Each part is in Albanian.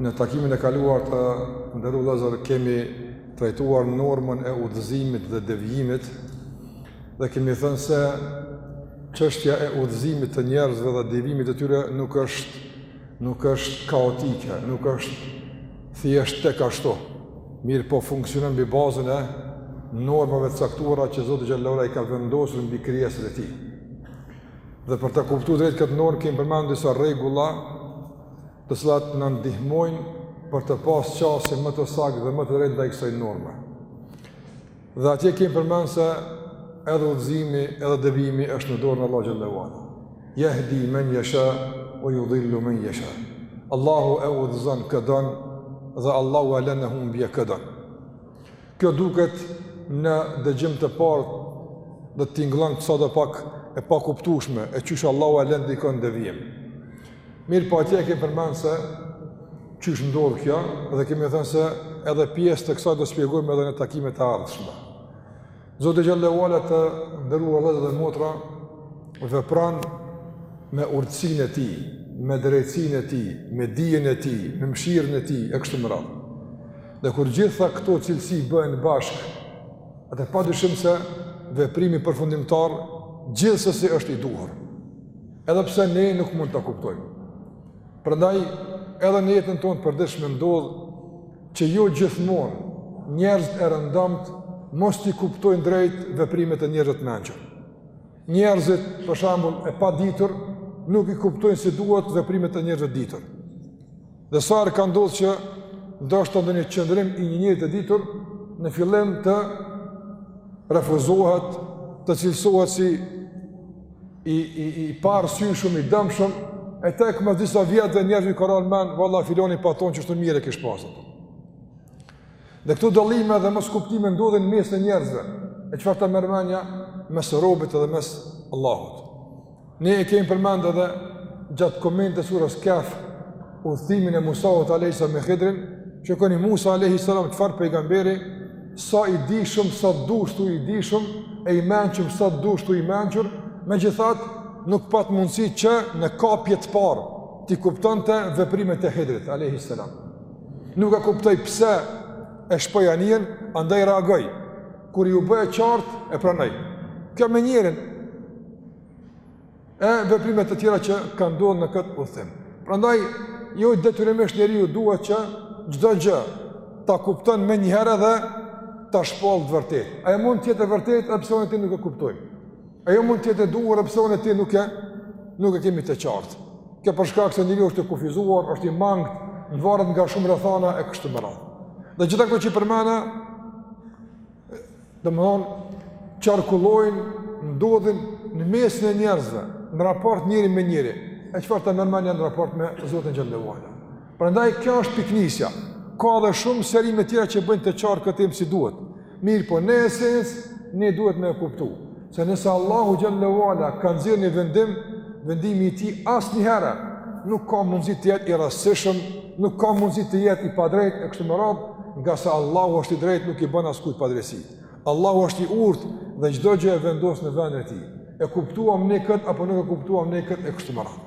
Në takimin e kaluar të nderuar vëllezër kemi trajtuar normën e udhëzimit dhe devijimit dhe kemi thënë se çështja e udhëzimit të njerëzve dhe devijimit të tyre nuk është, nuk është kaotike, nuk është thjesht tek ashtu, mirëpo funksionon mbi bazën e normave të caktuara që Zoti xhel-le ue ala i ka vendosur mbi krijesën e tij. Dhe për të kuptu drejt këtë normë kemi përmendu disa rregulla të cilat na ndihmojnë për të pasë qasje më të saktë dhe më të drejtë ndaj kësaj norme. Dhe atje kemi përmend se edhe udhëzimi, edhe devijimi është në dorën e Allahut xhel-le ue ala. Jehdi men jesha ue judhil-lu men jesha. Allahu e udhëzon kë don dhe Allahu e len në humbje kë don. Kjo duket në dëgjim të parë dhe tingëllon sadopak e pakuptueshme, e qysh Allahu e len dikën në devijim. Mirëpo atje e kemi përmend se qysh ndodh kjo dhe kemi thënë se edhe pjesë të kësaj do shpjegojmë edhe në takimet e ardhshme. Zoti xhel-le ue ala të nderuar vëllezër dhe motra vepron me urtësinë e tij, me drejtësinë e tij, me dijen e tij, me mëshirën e tij, e kështu me radhë. Dhe kur gjitha këto cilësi bëhen bashkë, atëherë pa dyshim se veprimi përfundimtar gjithsesi është i duhur. Edhe pse ne nuk mund ta kuptojmë. Prandaj edhe në jetën tonë të përditshme ndodh që jo gjithmonë njerëzit e rëndomtë mos t'i kuptojnë drejt veprimet e njerëzve të mençur. Njerëzit, për shembull, e paditur nuk i kuptojnë si duhet veprimet e njerëzve të ditur. Dhe sa herë ka ndodhur që ndoshta ndonjë qëndrim i një njeriu të ditur në fillim të refuzohet të cilësohet si i i i paarsyeshëm i dëmshëm e tek mas disa vjet dhe njerëzit kanë ra n'mend valla filani pa thonë qysh mirë kish pasur. Dhe këto dallime dhe moskuptime ndodhin mes njerëzve. E çfarë ta merr mendja mes robit dhe mes Allahut. Ne e kemi përmend edhe gjatë komentit të sures Kehf udhëtimin e Musaut alejhi selam me Hidrin, që koni Musa alejhi selam çfarë pejgamberi sa i dijshëm, sa dush ti i dijshëm, e i mençur, sa dush ti i mençur, megjithatë nuk pat mundësi që në kapje të parë, t'i kuptonte veprimet e Hidrit, a.s. Nuk e kuptoi pse e shpoi anijen, andaj reagoi, kur iu bë e qartë, e pranoi. Kjo me njeriun, e veprime të tjera që ka ndodhur në këtë udhëtim. Prandaj jo detyrimisht njeriu duhet që çdo gjë ta kupton menjëherë dhe ta shpall të vërtetë. Ajo mund të jetë e vërtetë edhe pse unë e ti nuk e kuptojmë. Ajo mund të jetë e duhur edhe pse unë e ti nuk e nuk e kemi të qartë. Kjo për shkak se njeriu është i kufizuar, është i mangët, varet nga shumë rrethana e kështu me radhë. Dhe gjitha këto që i përmenda Domethënë, qarkullojnë, ndodhin në mesin e njerëzve, në raport njeri me njeri, e çfarë të merret mendja në raport me Zotin xhele ve ala. Prandaj, kjo është pikënisja, ka dhe shumë sqarime tjera që e bëjnë të qartë këtë temë si duhet. Mirëpo, në esencë, ne duhet me e kuptu. Se nëse Allahu xhele ve ala ka nxjerrë një vendim, vendimi i tij asnjëherë nuk ka mundësi të jetë i rastësishëm, nuk ka mundësi të jetë i padrejtë e kështu me radhë, ngase Allahu është i drejtë, nuk i bën askujt padrejtësi. Allahu është i urtë dhe çdo gjë e vendos në vendin e tij. E kuptuam ne kët apo nuk e kuptuam ne kët e kështu me radhë.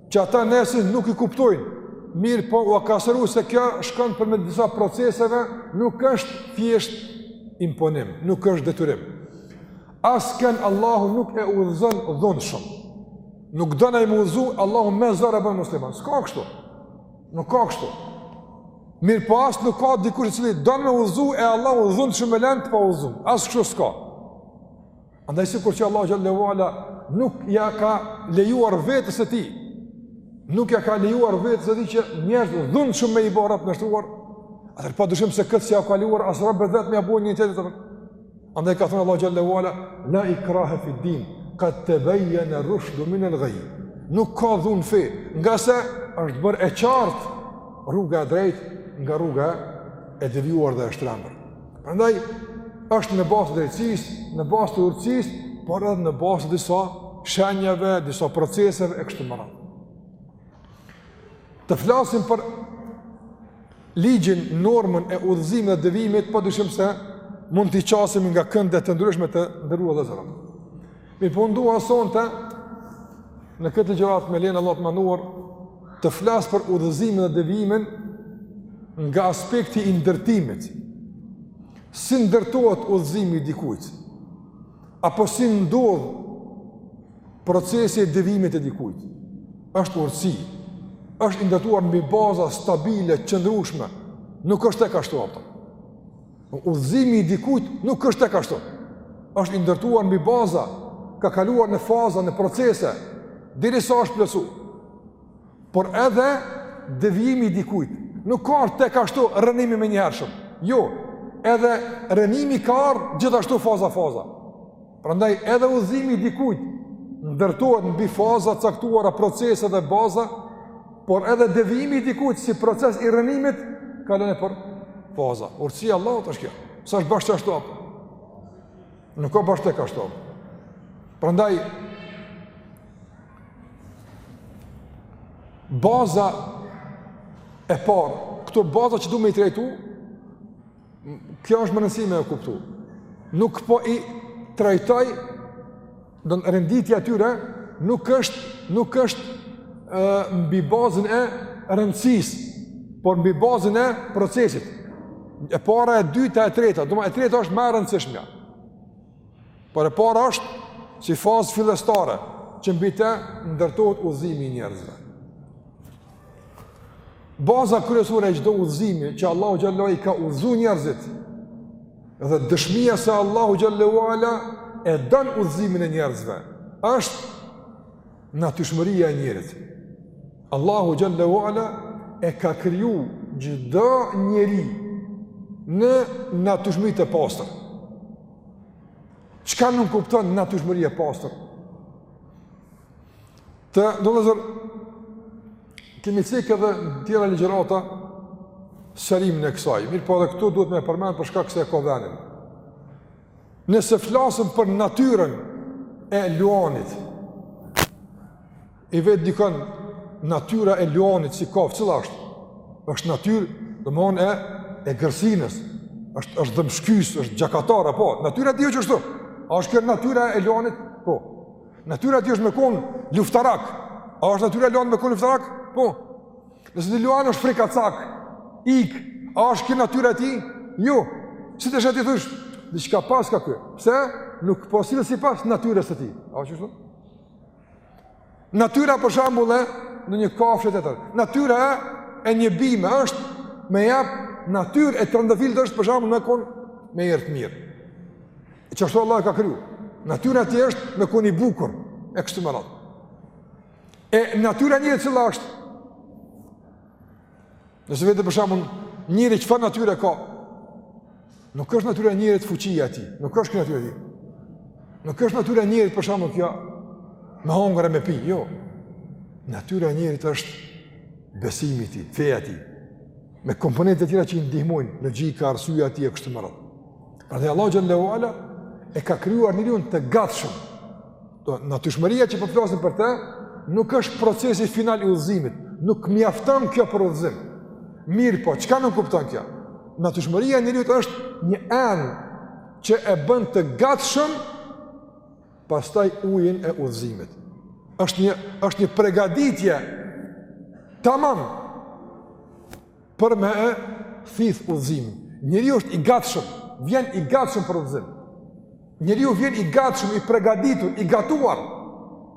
që ata në esencë nuk i kuptojnë, mirëpo u ka sqaru se kjo shkon përmes disa proceseve, nuk është thjesht imponim, nuk është detyrim. Askënd Allahu nuk e udhëzon dhunshëm. Nuk don ai m'u udhëzu, Allahu me zor e bën musliman. S'ka kështu. Nuk ka kështu. Mirëpo as nuk ka dikush i cili don m'u udhëzu e Allahu dhunshëm e len pa udhëzu. As kështu s'ka. Andaj sikur që Allahu xhele ve ala nuk ja ka lejuar vetes së tij, nuk ja ka lejuar vetes së tij që njerëzit dhunshëm me i ba rob të nënshtruar, atëherë pa dyshim se këtë s'ja ka lejuar as robit të vet me ja ba një tjetri. Andaj ka thënë Allahu xhele ve ala la ikraha fi din, qad tabayyana ar-rushd min al-ghayy. Nuk ka dhunë në fe, ngase është bërë e qartë rruga e drejtë nga rruga e devijuar dhe e shtrembër. Prandaj është në bazë të drejtësisë, në bazë të urtësisë, por edhe në bazë të disa shenjave, disa proceseve e kështu me radhë. Të flasim për ligjin, normën e udhëzimit dhe devijimit, padyshim se mund t'i qasemi nga kënde të ndryshme të nderuar vëllezër. Mirëpo unë dua sonte, në këtë ligjëratë me lejen e Allahut të madhëruar, të flas për udhëzimin dhe devijimin nga aspekti i ndërtimit. Si ndërtohet udhëzimi i dikujt? Apo si ndodh procesi i devijimit të dikujt? Është urtësi. Është i ndërtuar mbi baza stabile, të qëndrueshme. Nuk është tek ashtu ato. Udhëzimi i dikujt nuk është tek ashtu. Është i ndërtuar mbi baza, ka kaluar në faza, në procese derisa është plotësu. Por edhe devijimi i dikujt nuk ka ardhur tek ashtu rrënim i menjëhershëm. Jo, edhe rrënimi ka ardhur gjithashtu faza faza. Prandaj edhe udhëzimi i dikujt ndërtohet mbi faza caktuara, procese dhe baza, por edhe devijimi i dikujt si proces i rrënimit kalon nëpër faza. Urtësia e Allahut është kjo. Se është bash kështu apo? Nuk ka bash kështu. Prandaj baza e parë, këto baza që dum me i trajtu Kjo është me rëndësi me e kuptu. Nuk po i trajtoj, domethënë renditja e tyre, nuk është, nuk është e, mbi bazën e rëndësisë, por mbi bazën e procesit. E para, e dyta, e treta. Domethënë, e treta është ma e rëndësishmja. Por e para është si fazë fillestare, që mbi të ndërtohet udhëzimi i njerëzve. Baza kryesore e çdo udhëzimi që Allahu xhel-le ue ala i ka udhëzu njerëzit. Dhe dëshmia se Allahu xhel-le ue ala e don udhëzimin e njerëzve është natyrshmëria e njerit. Allahu xhel-le ue ala e ka kriju çdo njeri në natyrshmëri të pastër. Çka nënkupton natyrshmëria e pastër? Të nderuar vëllezër, e kemi cek edhe n'tjera ligjërata sqarimin e kësaj, mirëpo edhe këtu duhet me përmend për shkak se e ka venin. Nëse flasëm për natyrën e luanit, e vet dikën natyra e luanit si kafshë, cila është? është natyrë, domethënë e, e egërsirës, është, është dhëmbshkyës, është gjakatar apo, natyra e tij qështu, a është kjo natyra e luanit? Po, Natyra e tij është me kon luftarak. A është natyra e luanit me kon luftarak? Po. Nëse ni luan është frikacak, ik, a është kjo natyra e tij? Jo. Si ta sheh ti thush? Diçka paska ky. Pse? Nuk po sillet sipas natyrës të tij. A qështu? Natyra për shembull ndonjë kafshe tjetër. Natyra e një bime është me jap, natyra e trëndafilit është për shembull me kon me erë të mirë. E qashtu Allahu e ka kriju. Natyra e tij është me kon i bukur, e kështu me radhë. E natyra e njerit cila është, nëse vetë për shembull njeri çfarë natyre ka, nuk është natyra e njerit fuqia e tij, nuk është kjo natyra e tij. Nuk është natyra e njerit për shembull qajo me hongër e me pi, jo. Natyra e njerit është besimi i tij, feja e tij, me komponentet e tjera që i ndihmojnë, logjika, arsyja e tij e kështu me radhë. Prandaj Allahu xhelle ue ala e ka krijuar njeriun të gatshëm. Natyrshmëria që po flasim për të, nuk është procesi final i udhëzimit, nuk mjafton kjo për udhëzim. Mirëpo, çka nënkupton kjo? Natyrshmëria e njeriut është një enë që e bën të gatshëm pastaj ujin e udhëzimit. Është një është një pregaditje tamam për me e thith udhëzimin. Njeriu është i gatshëm, vjen i gatshëm për udhëzim. Njeriu vjen i gatshëm, i pregaditur, i gatuar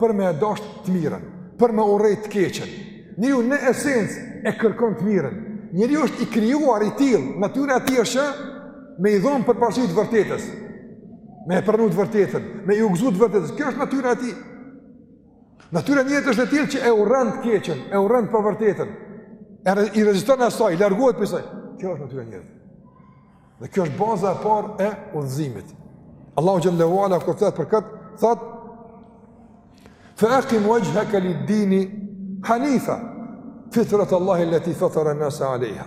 për me e dasht të mirën, për me urrejt të keqen. Njeriu në esencë e kërkon të mirën. Njeriu është i krijuar i tillë, natyra e tij është që me i dhonë përparësi të vërtetës, me e pranu të vërtetën, me iu gëzu të vërtetës. Kjo është natyra e tij. Natyra e njeriut është e tillë që e urren të keqen, e urren të pavërtetën, i reziston asaj, i largohet prej saj. Kjo është natyra e njeriut. Dhe kjo është baza e parë e udhëzimit. Allahu xhelle ue ala, kur flet për këtë, thot, Fe ekim uexhheke lid-dini hanifa, fitrat Allahi lleti fetaren-nase alejha.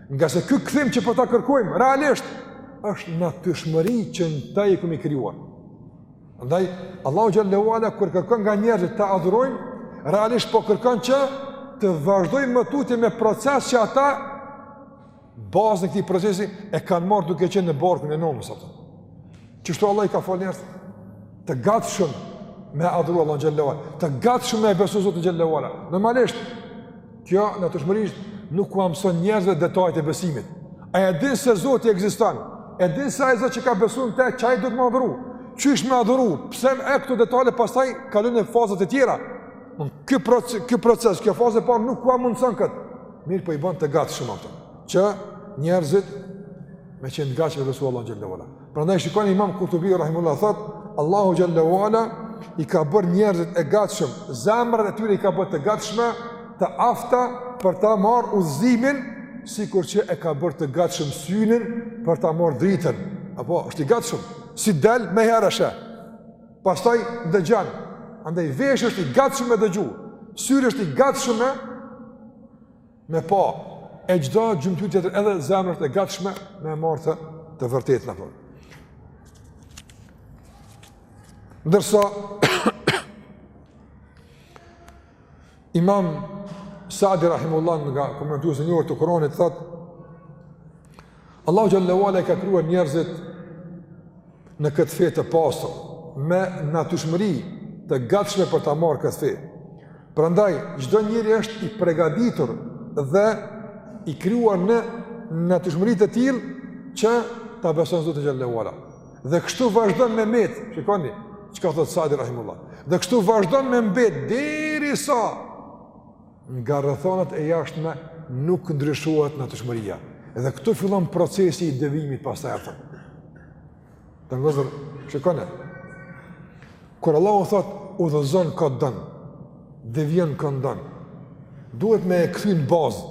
Ngase ky kthim që po ta kërkojmë, realisht, është natyrshmëri që në të jemi krijuar. Andaj, Allahu xhelle ue ala, kur kërkon nga njerëzit ta adhurojnë, realisht po kërkon që të vazhdojnë më tutje me proces që ata, bazën e këtij procesi, e kanë marrë duke qenë në barkun e nonës, apo? Kështu Allah i ka falë njerëzit, të gatshëm me adhuru Allahun xhelle ue ala, të gatshëm me e besu Zotin xhelle ue ala. Normalisht, Kjo natyrshmërisht nuk ua mëson njerëzve detajet e besimit. A e din se Zoti ekziston? E din se ai Zot që ka besu n'te që ai duhet me adhuru. Qysh me adhuru? Pse? E këto detale pastaj kalojnë në fazat e tjera? Në ky proces, ky proces, kjo fazë e parë nuk ua mundson kët. Mirëpo i bën të gatshëm ata. Që njerëzit me qenë të gatshëm që ta besu Allahun xhelle ue ala. Prandaj shikoni Imam Kurtubi rahimullahu thot, Allahu xhelle ue ala i ka bërë njerëzit të gatshëm, zemrat e tyre i ka bërë të gatshme, të afta për ta marrë udhëzimin, sikur që e ka bërë të gatshëm synin për ta marrë dritën. Apo është i gatshëm, si del menjëherë. Pastaj dëgjon. Andaj veshi është i gatshëm me dëgju. Syri është i gatshëm me pa e çdo gjymtyrë tjetër edhe zemra është e gatshme me e marrë të vërtetën, apo. Ndërsa Imam Sa'di rahimullahu nga komentuesit e njohur të Kuranit thotë Allahu xhallahu ala i ka krijuar njerëzit në këtë fe të pastër, me natyrshmëri të gatshme për ta marrë këtë fe. Prandaj çdo njeri është i përgatitur dhe i krijuar në natyrshmëri të tillë që ta beson Zotin xhallahu ala. Dhe kështu vazhdon me met, shikoni çka thot Sadi rahimullah. Dhe kështu vazhdon me mbet derisa Nga rrethanat e jashtme nuk ndryshohet natyrshmëria. Dhe këtu fillon procesi i devijimit pastaj. Të nderuar, shikoni. Kur Allahu thot, udhëzon kë don, devijon kë don, duhet me u kthy në bazë.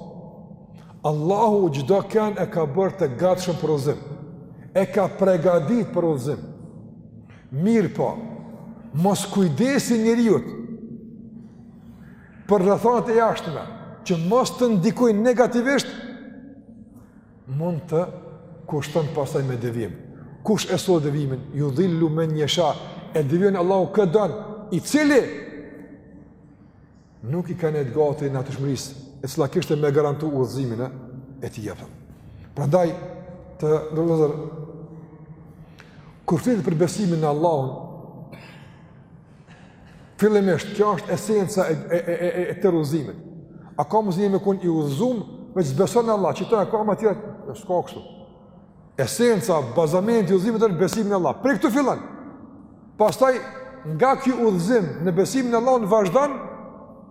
Allahu çdokënd e ka bërë të gatshëm për udhëzim, e ka pregatit për udhëzim. Mirëpo, moskujdesi i njeriut, për rrethanat e jashtme që mos të ndikojnë negativisht mund të kushton pastaj me devijim. Kush është devijimin? Judhil-lu men jesha, e devijon Allahu kë don, i cili nuk i ka nejt gati natyrshmërisë, e cila kishte me garantu udhëzimin e, e t'i jepën. Prandaj, të nderuar, kur flitet për besimin në Allahun, Fillimisht, kjo është esenca e, e, e, e, e udhëzimit. A ka me qenë dikush i udhëzum, veç s'beson në Allah, që ta e ka më tjera, e s'ka kështu. Esenca, bazamenti i udhëzimit është besimi në Allah. Prej këtu fillon. Pastaj, nga ky udhëzim në besimin në Allahun vazhdon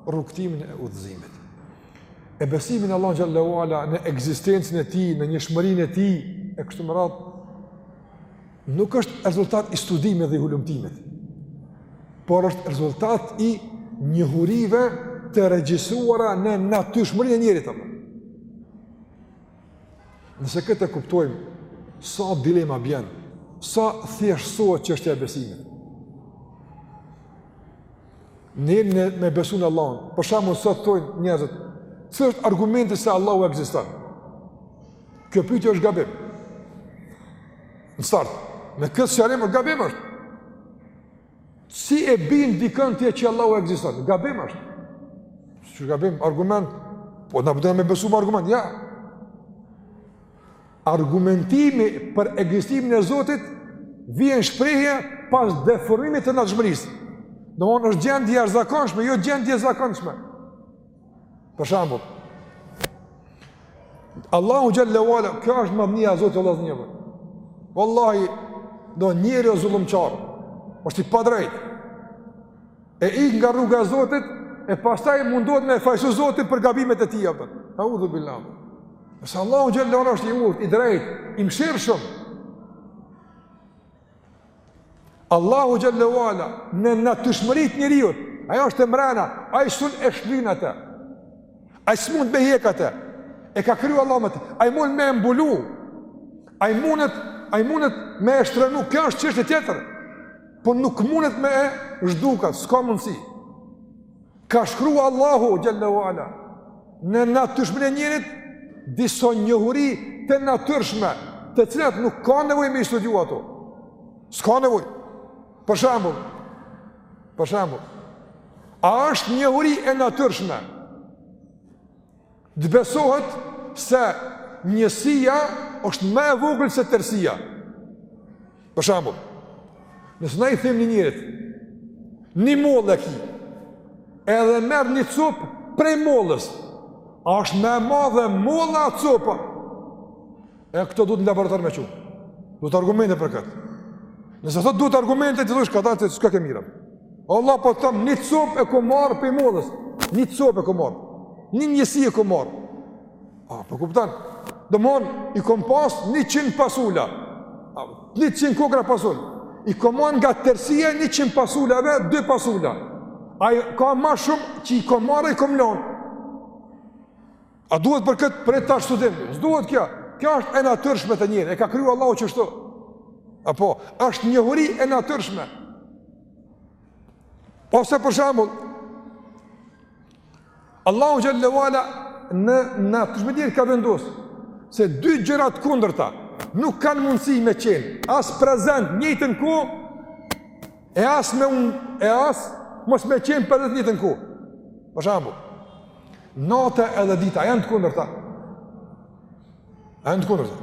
rrugëtimin e udhëzimit. E besimi në Allahun xhallahu ala në ekzistencën e tij, në njëshmërinë e tij, e kështu me radhë, nuk është rezultat i studimit dhe i hulumtimit, por është rezultat i njohurive të regjistruara në natyrshmërinë e njeriut pra. Nëse këtë e kuptojmë, sa dilema bjen, sa thjeshtësohet çështja e besimit. Njeri me, me besu në Allahun. Për shembull sot thonë njerëzit, "Cili është argumenti se Allahu ekziston?" Kjo pyetje është gabim. Në start, me këtë sqarim është gabim është. Si e bin dikën ti që Allahu ekziston? Gabim është. Qysh gabim argument? Po na dona me besu me argument, ja. Argumentimi për ekzistimin e Zotit vjen në shprehje pas deformimit të natyrshmërisë. Domethënë është gjendje e jashtëzakonshme, jo gjendje e zakonshme. Për shembull, Allahu xhallahu ala, kjo është madhënia e Zotit Allahu xhallahu ala. Wallahi, de njeri osht zullumqar, është i padrejt. e ik nga rruga e Zotit, e pastaj mundohet me fajsu Zotin për gabimet e tij, për atë. Audhubillah. Nëse Allahu xhelle ue ala është i urtë, i drejtë, i mshirshëm. Allahu xhelle ue ala në natyrshmërinë e njeriut, ajo është e mrena, ai sun e shlin atë, ai s'mund me hjek atë, e ka kryu Allahu atë, ai mund me e mbulu, ai mundet, ai mundet me e shtremnu, kjo është çështje tjetër, Po nuk mundet me e zhduk atë, s'ka mundësi. Ka shkru Allahu xhelle ue ala, në natyrshmërinë e njerit, disa njohuri të natyrshme, të cilat nuk ka nevoj me i studiu ato. S'ka nevoj. Për shembull, për shembull, a është njohuri e natyrshme, Të besohet se njësia është më e vogël se tërësia. Për shembull, nëse na i themi një njerit, një mollë e ki, edhe merr një copë prej mollës, a është më e madhe molla apo copa? A këto duhet në laborator me çu. Duhet argumente për këtë. Nëse thot duhet argumente, ti thosh katar se s'ka ke mirë. Vallahi po thom një cop e kom marr pej mollës. Një cop e kom marr. Një njësi e kom marr. A po kupton? Domethan i kom pas 100 pasula. A 100 kokrra pasul. I kom marr nga tërësia 100 pasulave dy pasula. A ka më shumë që i kom marr a i kom lënë. A duhet për këtë prej tash studim? S'duhet kjo. Kjo është e natyrshme të njëri, e ka kryu Allahu qështu. Apo, është njohuri e natyrshme. Ose për shembull, Allahu xhelle ue ala në natyrshmëri te njeri ka vendus, se dy gjëra të kundërta nuk kanë mundësi me qenë, as prezent në të njëjtën kohë, E as me qenë, e as mos me qenë për të njëjtën kohë. Për shembull, nata edhe dita a janë të kundërta. Janë të kundërta.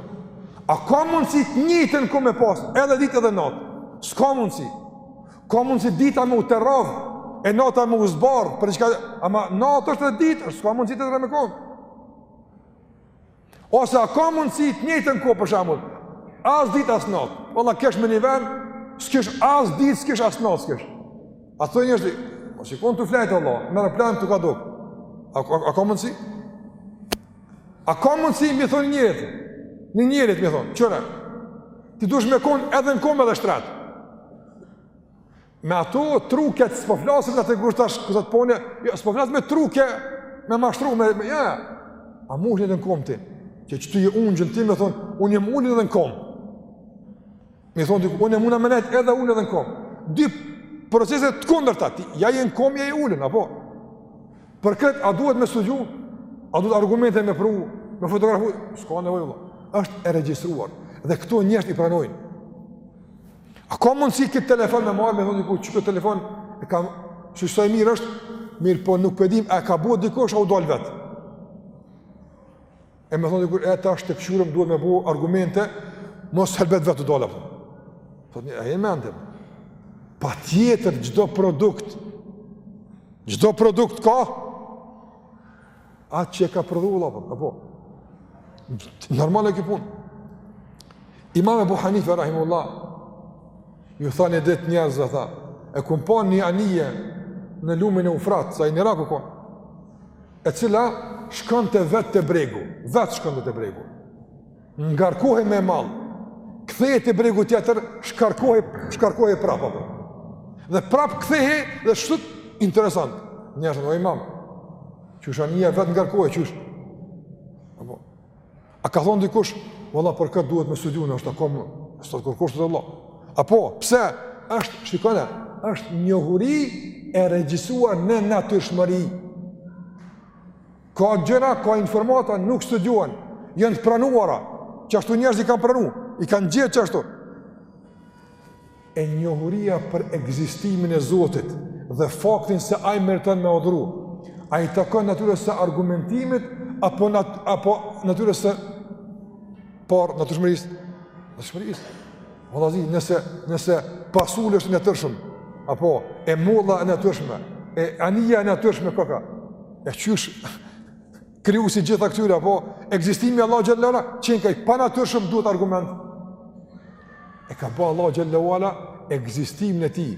A ka mundësi të njëjtën kohë me pas edhe ditë edhe natë? S'ka mundësi. Ka mundësi dita me u terru, e nata me u zbardh, për i qka... Ama natë edhe ditë, s'ka mundësi me kon. Ose a ka mundësi të njëjtën kohë për shembull, as ditë as natë. Valla kesh me një vend, s'kesh as ditë, s'kesh as natë, s'kesh. A thonë njerëz, po si kon të flet Allah, merr plan tu ka dok. A, a, a ka mundësi? A ka mundësi me i thon njerit? Një njerit me i thon, çora. Ti dush me kon edhe në komb edhe n'shtrat. Me ato truke të s'po flasim atë kur tash, kësaj pune, jo, s'po flasim me truke, me mashtru, me, me ja, a mu është në në komë ti, që që ty e unë gjënë ti me thonë, unë jem ullin edhe në komë, me thonë, unë jem unë amenet edhe ullin edhe në komë, dy proceset të kondër ta, ti, ja jenë komë, ja jenë ullin, apo, për këtë, a duhet me studiu, a duhet argumente me pru, me fotografu, s'ka nevoj, është e registruar, dhe këto njështë i pranojnë, A ka mundësi këtë telefon me marrë me thonë dikush këtë telefon e kam sa i mirë është, mirë po nuk po e dim a e ka bo dikush a u dalë vetë. E me thonë dikush e tash të shkurtëm duhet me bo argumente, mos helbete vetë u dalë apëton. Thotë njeri, a je n'mend. Patjetër çdo produkt, çdo produkt ka, Atë që e ka prodhu vëlla po, apo. Normale kjo punë. Imam Abu Hanife rahimehullah ju tha një ditë njerëzve tha, e kom pa një anije në lumin Eufrat, se ai në Irak u kon. E cila shkonte vet te bregu, vet shkonte te bregu. Ngarkohej me mall. Kthehej te bregu tjetër, shkarkohej, shkarkohej prapë. Dhe prapë kthehej dhe shtu interesant. Njerëzit o imam. Qysh anija vetë ngarkohet, qysh... Apo... A ka thonë dikush, vallah për këtë duhet me studiu qysh u kon, s'thotë kërkush vallah. Apo, pse, është, shikoni, është njohuri e regjistruar në natyrshmëri. Ka gjëra, ka informata, nuk studiohen, janë të pranuara, qashtu njerëzit i kanë pranu, i kanë gjetë qashtu. E njohuria për ekzistimin e Zotit dhe faktin se ai meriton m'u adhuru, a i takon natyrës së argumentimit, apo, nat apo natyrës së po, natyrshmërisë, natyrshmërisë, Vëllezër, nëse, nëse pasuli është i natyrshëm, apo e molla e natyrshme, e anija e natyrshme këka, e qysh krijuesi i gjitha këtyre, apo ekzistimi i Allahut xhelle ue ala, qenka i panatyrshëm duhet argument. E ka ba Allahu xhelle ue ala ekzistimin e tij,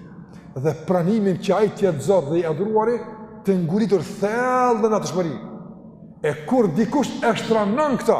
dhe pranimin që ai të jetë Zot dhe i adhuruari, të ngulitur thellë në natyrshmëri. E kur dikush e shtrembon këta,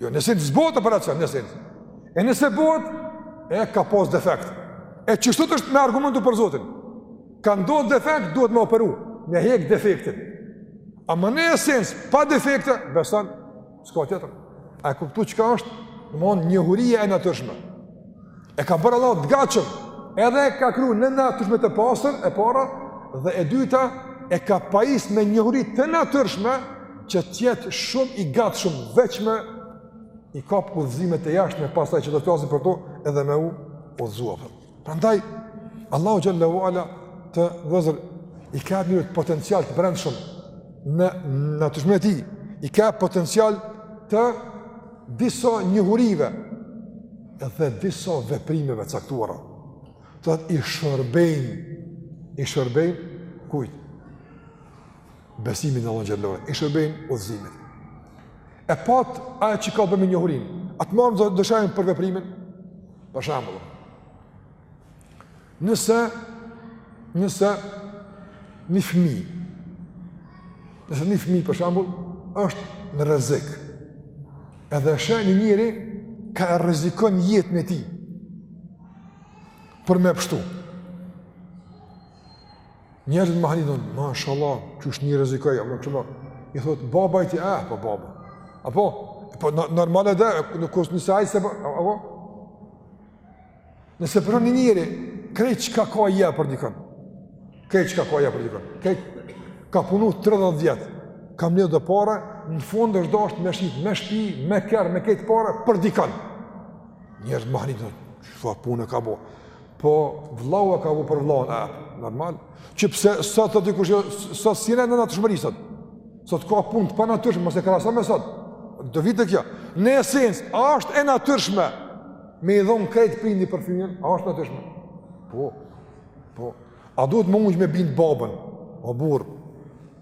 Jo, në esencë s'bohet operacion, në esencë. E nëse bohet, e ka pas defekt. E qeshtu është me argumentu për Zotin. Ka ndodhë defekt, duhet me operu. Me hek defektin. Ama në esencë, pa defekte, beson, s'ka tjetër. A e kuptu çka është, dmth, njohuria e natyrshme. E ka bërë Allahu të gatshëm, edhe e ka kriju në natyrshmëri të pastër, e para, dhe e dyta, e ka pajis me njohuri të natyrshme, që të jetë shumë i gatshëm, veç me i kapë udhëzimet e jashtme pastaj që do të flasim për to, edhe me u udhëzu, apo. Prandaj, Allahu xhele ue ala, vëllezër, i ka e njeriut potencial të brendshëm, në natyrshmëri të tij, i ka potencial të disa njohurive dhe disa veprimeve të caktuara. Edhe i shërbejnë, i shërbejnë kujt? Besimit në Allahun xhele ue ala. I shërbejnë udhëzimit. E pat ajo që ka të bëjë me njohurinë. A t'marrim do dëshmi për veprimin. Për shembull. Nëse, nëse një fëmi, nëse një fëmi për shembull, është në rrezik, edhe sheh një njeri kah e rrezikon jetën e tij, për me pështu. Njerëzit mahniten, mashallah, që është një rrezikoi, më kështu më, i thotë, baba i tij, eh, po baba, apo, po, po normal edhe, në kosë njësaj se, apo, Nëse për një njeri, krejt çka ka e jep për dikon, krejt çka ka e jep për dikon, krejt ka punu 30 vjet, ka mbledh do pare, në fund është dashtë me shit, me shpi, me kerr, me krejt pare, për dikon. Njerëzit mahniten, çfarë pune ka bo, po vllau e ka bo për vllaun, apo, normal, që pse sot te dikush, jo, sot s'jena në natyrshmëri sot, sot ka punë të panatyrshme, mos e krahaso me sot, do vite kjo, në esencë, është e natyrshme, Me i dhonë krejt prindi për fmijën, a është natyrshme? Po, po. A duhet mund me bindë babën? O burrë,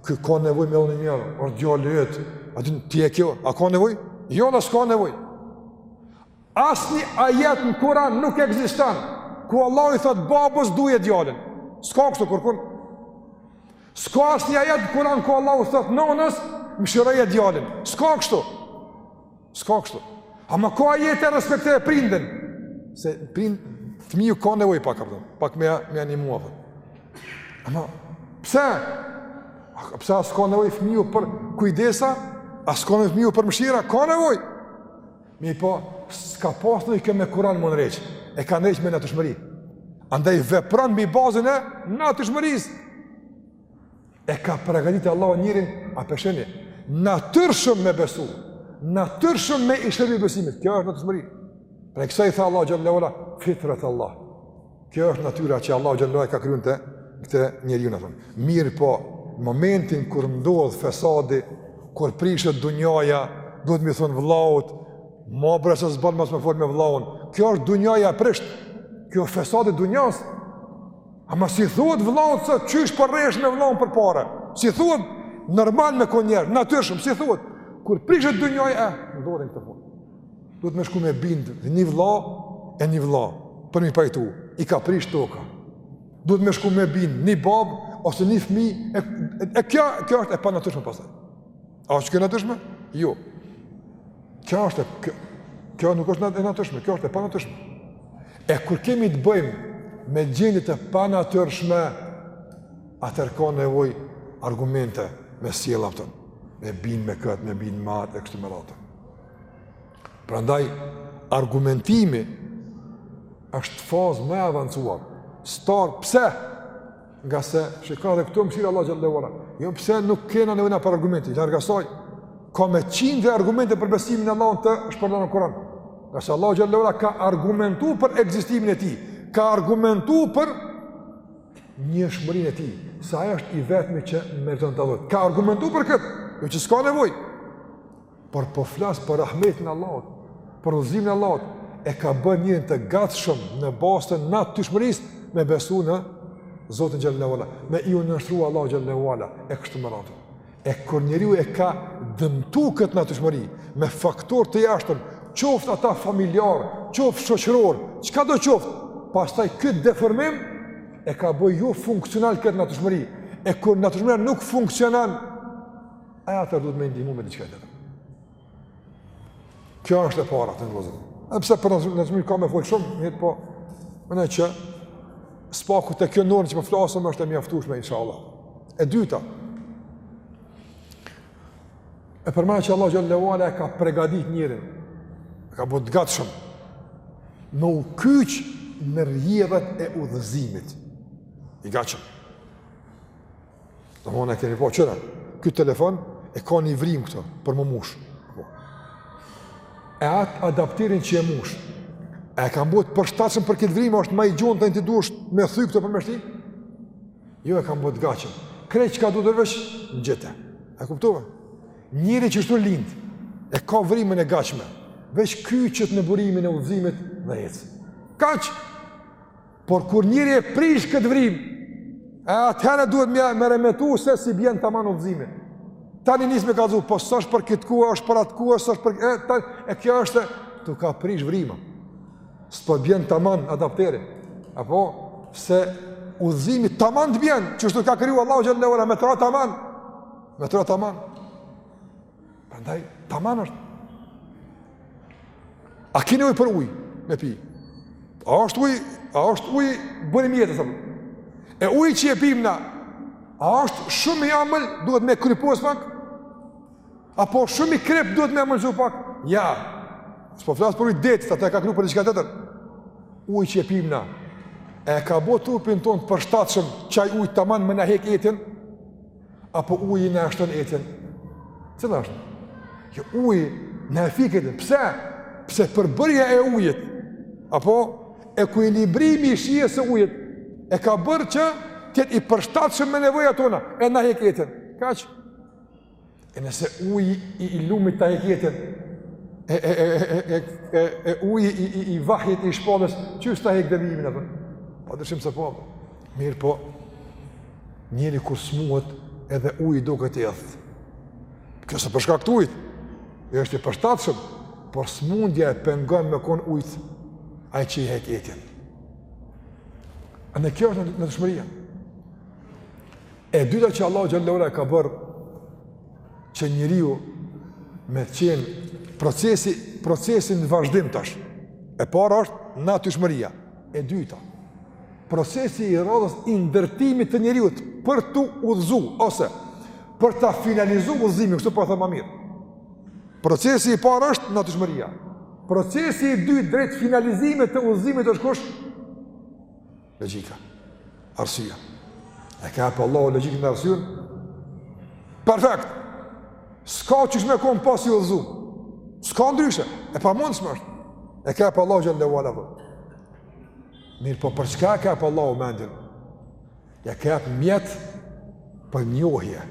ky ka nevojë me unë njëherë, është djali yt, a din, ti e ke, a ka nevojë? Jo, s'ka nevojë. Asnjë ajet në Kuran nuk ekziston, ku Allahu i thotë babës duje djalin. S'ka kështu kërkun. S'ka asnjë ajet në Kuran ku Allahu i thotë nonës, mëshiroje djalin. S'ka kështu. S'ka kështu. Ama ka ajete respektoje prindin? Se prind, fëmiju ka nevojë pak, apo jo, pak me, me animu, apo jo. Ama, pse? A pse a s'ka nevojë fëmiju për kujdes, a? A s'ka nevojë fëmiju për mshirë, a? Ka nevojë! Mirëpo, s'ka pas nevojë me Kuran me ndreq, e ka ndreq me natyrshmëri. Andaj vepron mbi bazën e natyrshmërisë. E ka përgatitur Allahu njerin, a pe shihni, natyrshëm me besu, natyrshëm me i shërbi besimit. Kjo është natyrshmëri. Prej kësaj tha Allahu xhallahu ala fitrat Allah. Kjo është natyra që Allahu xhallahu ala ka krijuar te ky njeri, do me thon. Mirëpo, momentin kur ndodh fesadi, kur prishet dunjaja, duhet me i thon vëllaut, more, sa s'bën mos më fol me vëllaun. Kjo është dunjaja prisht. Kjo është fesadi dunjas. Ama s'i thuhet vëllaut sot, qysh po rrehesh me vëllaun për pare? S'i thuhet normal me kon njerëz, natyrshëm, s'i thuhet. Kur prishet dunjaja, e, ndodhin këto punë. Duhet me shku me bind një vëlla e një vëlla për me i pajtu, i ka prish toka. Duhet me shku me bind një babë ose një fëmijë, e, e, e kjo, kjo është e panatyrshme pastaj. A është kjo e natyrshme? Jo. Kjo është, kjo, kjo nuk është e natyrshme, kjo është e panatyrshme. E kur kemi të bëjmë me gjendje të panatyrshme, atëherë ka nevojë argumente me sjell, a pe kupton, me bind me këtë, me bind me atë, e kështu me radhë. Prandaj, argumentimi është fazë më e avancuar, starë, pse? Ngase, shikoni edhe këtu mëshira e Allahut xhallahu ala, jo pse nuk kena nevojë na për argumente, larg asaj, ka me qindra argumente për besimin e Allahut të shpërndame në Kuran. Ngase Allahu xhallahu ala ka argumentu për ekzistimin e tij, ka argumentu për njëshmërinë e tij, se ai është i vetmi që meriton të adhurohet. Ka argumentu për këtë, jo që s'ka nevojë. Por po flas për rahmetin e Allahut, për udhëzimin e Allahut, e ka bën njerin të gatshëm në bazë të natyrshmërisë me besu në Zotin xhallahu ala, me iu nënshtrua Allahut xhallahu ala e kështu me radhë. E kur njeriu e ka dëmtu këtë natyrshmëri me faktorë të jashtëm, qoftë ata familjarë, qoftë shoqërorë, çka do qoftë, pastaj ky deformim e ka bëj jofunksionale këtë natyrshmëri. E kur natyrshmëria nuk funksionon, e atëherë duhet me i ndihmu me diçka tjetër. Kjo është e para të nderum. Edhe pse për naz ka me folë shumë, mirëpo, mendoj që së pakut kjo normë që po flasim është e mjaftushme, inshallah. E dyta, e përmenda që Allahu xhallahu ala e ka përgatit njerin, e ka bo të gatshëm, me u kyç në rrjedhat e udhëzimit. I gatshëm. N'mos e keni pa, qe ra, ky telefon e ka një vrimë këtu, për me mush. Po. E atë adapterin që e mush, a e kanë bo t'përshtatshëm për këtë vrimë, a është ma i gjonë dhe ti duhesh me thy këtu për me shti? Jo e kanë bo t'gatshëm. Krejt çka duhet veç me ngjit. E kuptove? Njeri qështu lind, e ka vrimën e gatshme, veç kyçet në burimin e udhëzimit dhe ec. Kaq! Por kur njeri e prish këtë vrimë, e atëherë duhet me, me remetu se s'i bjen taman udhëzimi. Tani nis me kallzu, po s'është për këtë kohë, është për atë kohë, s'është për këtë kohë, tani, e kjo është, t'u ka prish vrima. S'po bjen taman adapteri. Apo, se udhëzimi taman të bjen, qashtu të ka kriju Allahu xhele ve ala, me të ra taman. Me të ra taman. Prandaj, taman është. A keni ujë për ujë me pi? A është ujë, a është uji burim i jetës, themi. E ujë që e pim na, a është shumë i amël, duhet me krypos pak? Apo shumë i kryp, duhet me amëlsu pak? Ja, s'po flas për ujë detit, atë e ka kriju për diçka tjetër. Ujë që e pim na, e ka bo trupin tonë të përshtatshëm, qaj ujë taman me na hek etjen, Apo uji na shton etjen? Cila është? Jo, uji na e fik etjen, pse? Pse përbërja e ujit, apo ekuilibrimi i shijes së ujit, e ka bërë që të jetë i përshtatshëm me nevojat tona, e na hek etjen. Kaq. E nëse uji i, i lumit ta hek etjen, e, e, e, e, e, e, e uji i, i, i vahjit i shpalljes, qysh ta hek devijimin, apo? Pa dyshim se po, mirëpo, Njeri kur smuhet edhe uji duket idhët. Kjo s'e për shkak të ujit, e është i përshtatshëm, por smundja e pengon me konë ujtë, ai që i hek etjen. A në kjo është natyrshmëria. E dyta që Allahu xhele ve ala e ka bërë që njeriu me qenë procesi, procesi në vazhdim tash. E para është natyrshmëria. E dyta, Procesi i radhës i ndërtimit të njeriut për t'u udhëzu, ose për ta finalizu udhëzimin, kështu po themi më mirë. Procesi i parë është natyrshmëria. Procesi i dytë drejt finalizimit të udhëzimit është kush? Logjika. Arsyeja. E ka jap Allahu logjikën dhe arsyen? Perfekt. S'ka qysh me konë pas i udhëzu. S'ka ndryshe. E pamundshme është. E ka jap Allahu xhele ve ala. Mirëpo për çka e ka jap Allahu mendjen? Ja ka jap mjet për njohje,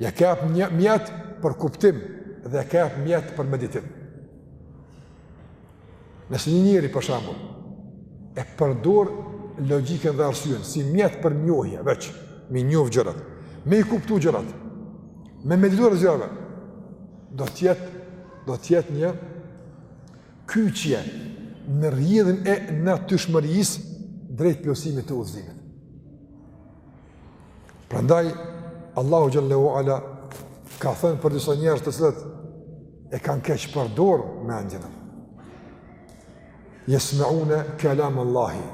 ja ka jap mjet për kuptim dhe ja ka jap mjet për meditim. Nëse një njeri për shembull, e përdor logjikën dhe arsyen, si mjet për njohje, veç, me i njoh gjërat, me i kuptu gjërat, me meditu rreth gjërave, do të jetë, do të jetë një Kyçje në rrjedhën e natyrshmërisë drejt plotësimit të udhëzimit. Prandaj Allahu xhallahu ala ka thënë për disa njerëz të cilët e kanë keqpërdor mendjen. Yasma'una kalam Allahi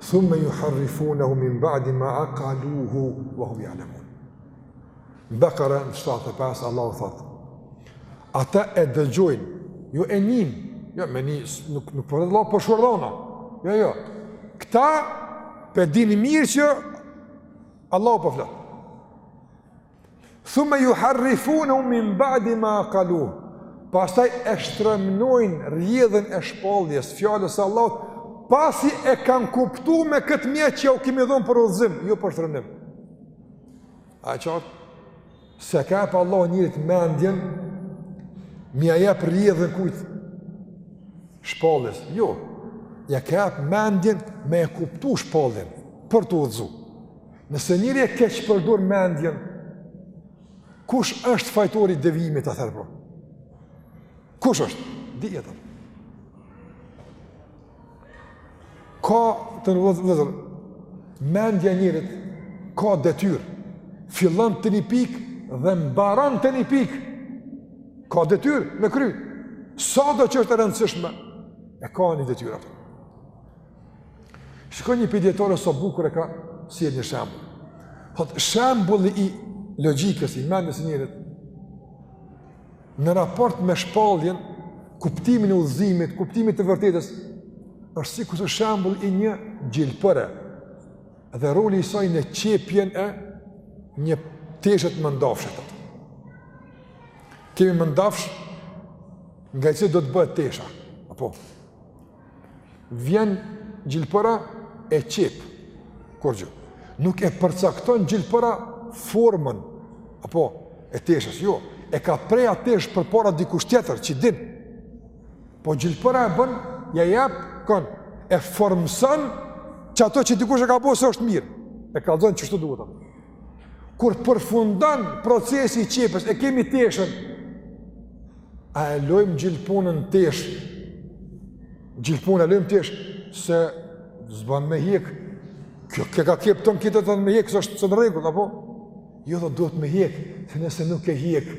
thumma yuharrifunahu min ba'di ma aqaluhu wa hum ya'lamun. Bekare, 75, Allahu thotë, Ata e dëgjojnë, ju e njihni, jo, me një, nuk, nuk po flet Allah për shurdhona, jo, jo, këta pe dinë mirë që Allahu po flet. Thumma yuharrifunahu min ba'di ma aqaluhu. Pastaj e shtrëmnojnë rrjedhën e shpalljes fjalës së Allahut pasi e kanë kuptu me këtë mjet që u kemi dhënë për udhëzim, jo për shtrëmnim. A e qartë? S'ia ka jap Allahu njërit mendjen, me ia jap rrjedhën kujt, shpalljes, jo, ja ka jap mendjen me e kuptu shpalljen, për t'u udhëzu. Nëse njeri e keqpërdor mendjen, kush është fajtori i devijimit atëherë, pra? Kush është? Dijetër. Ka thënë, vëllezër, mendja e njerit ka detyrë, fillon te një pikë dhe mbaron te një pikë, ka detyrë me kry, sado që është e rëndësishme, e ka një detyrë atë. Shiko një pi dijetarëve sa bukur e ka sjell një shembull. Thotë, shembulli i logjikës, i mendjes njerit, në raport me shpalljen, kuptimin e udhëzimit, kuptimin e së vërtetës, është sikurse shembull i një gjilpëre dhe roli i saj në qepjen e një teshe të mëndafshtë. Kemi mëndafsh nga i cili do të bëhet tesha. Apo? Vjen gjilpëra e qep, kurgjo. Nuk e përcakton gjilpëra formën, apo e teshës, jo. E ka pre ajo teshë përpara dikush tjetër, që din. Po gjilpëra e bën, ja jap, kon, e formëson që ato që dikush e ka bo se është mirë. E ka dhënë që shtu duhet atë. Kur përfundon procesi i qepjes, e kemi teshën, a e lojmë gjilpanën n'teshë, gjilpanën e lojmë n'teshë, se s'ban me hjekë, kjo qe e ka qepë tonë, këtë të në me hjekë, s'është sen në rregull, apo? Jo do duhet me hjekë, se nëse nuk e hjekë,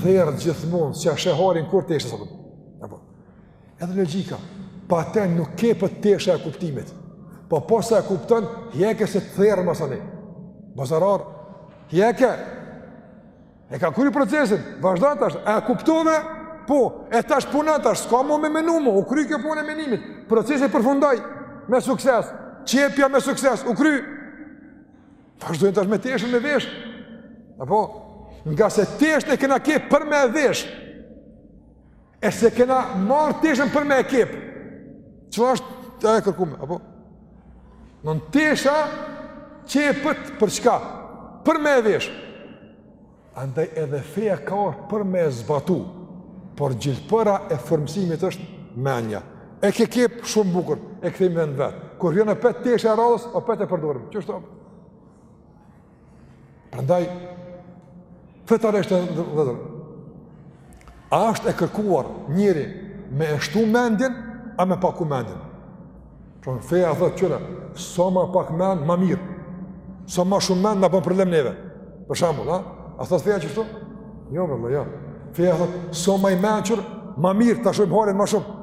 ther gjithmonë, si a shëharin kur teshës, apo? Edhe logjika, pa të nuk kepet tesha e kuptimit. Po posa e kupton, hjeke se të therë më sani. Bazarar, hjeke. E ka kry procesin, vazhdo tash, e kuptove, po, e tash puna tash, s'kam me menu mo, u kry kjo punë e menimit, procesi përfundoi, me sukses, qepja me sukses, u kry. Vazhdojmë tash me teshën me vesh. Apo, ngase teshën e kena kep për me vesh. E s'e kena marrë teshën për me e kep. Çka është e kërkume, apo? Domethënë tesha qepet për çka? Për me e vesh. Andaj edhe feja ka ardhë për me e zbatu. Por gjilpëra e formësimit është menja. E ke kep shumë bukur, e kthejmë në vend të vet. Kur vjen opet tesha e radhës, opet e përdorim. Që është të Prandaj, fetarisht e dhe dhe dhe. A është e kërkuar njeri me e shtu mendjen, a me e paku mendjen? Që në feja dhe të qëre, sa ma pak mend, ma mirë. Sa ma shumë mend, na bën problem neve. Për shambull, a? A thot feja qështu? Jo, vëlla, jo. Feja thot, sa ma i mençur, ma mirë, ta shumë arrin ma shumë.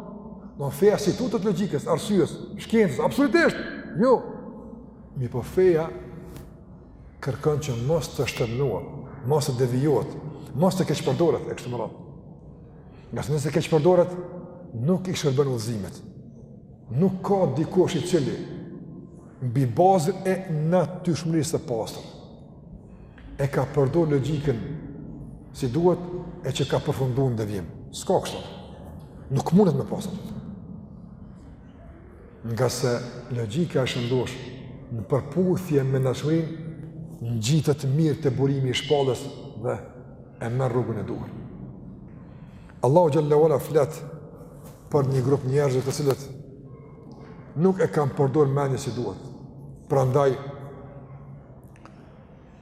Feja s'i tutet logjikës, arsyes, shkencës, absolutisht, jo. Mirëpo feja kërkon që mos të shtrembnohet, mos të devijohet, mos të keqpërdoret, e kështu me radhë. Ngase nëse keqpërdoret, nuk i shërben udhëzimit. Nuk ka dikush i cili, mbi bazën e natyrshmërisë së pastër, e ka përdor logjikën si duhet e që ka përfundu në devijim. S'ka kështu, nuk mundet me pas. Ngase logjika e shëndosh në përputhje me natyrshmërinë, ngjitet mirë te burimi i shpalljes dhe e merr rrugën e duhur. Allahu xhel-le ue ala flet për një grup njerëzve të cilët nuk e kanë përdor menjen si duhet. Prandaj,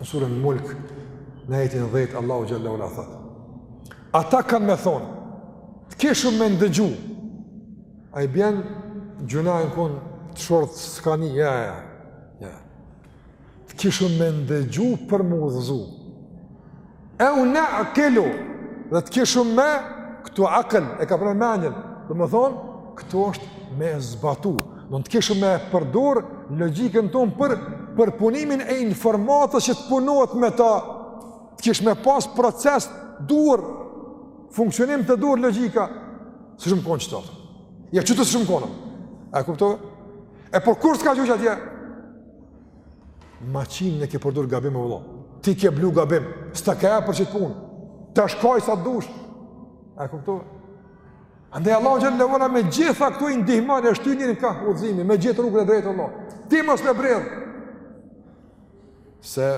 Në surën Mulk, në ajetin 10, Allahu xhel-le ue ala thot: Ata kanë me thon, të kishim me ndëgju. A i bjen gjynah e kon të shurdh s'ka ni ja ja. Ja. Të kishim me ndëgju për m'u udhëzu. Eu nakilu, dhe të kishim me, këtu akël, e ka për menjen, domethonë, këtu është me zbatu, dhe të kishim me përdor logjikën tonë për, përpunimin e informatës që të punohet me ta, të kishim me pas proces të duhur, funksionim të duhur logjika, s'ishim konë qëtu, ja qëtu s'ishim konë, e kuptove? E por kush të ka gjujt atje? Maqinën e ke përdor gabim o vëlla. Ti ke blu gabim, s'ta ke për qit punë. Ta shkoj sa të dush. E kuptove? Andaj Allahu xhel-le ve ala me gjitha këto i ndihmon e shtyn njerin ka udhëzimi, me gjithë rrugën e drejtë vëlla. Ti mos me bredhë. Se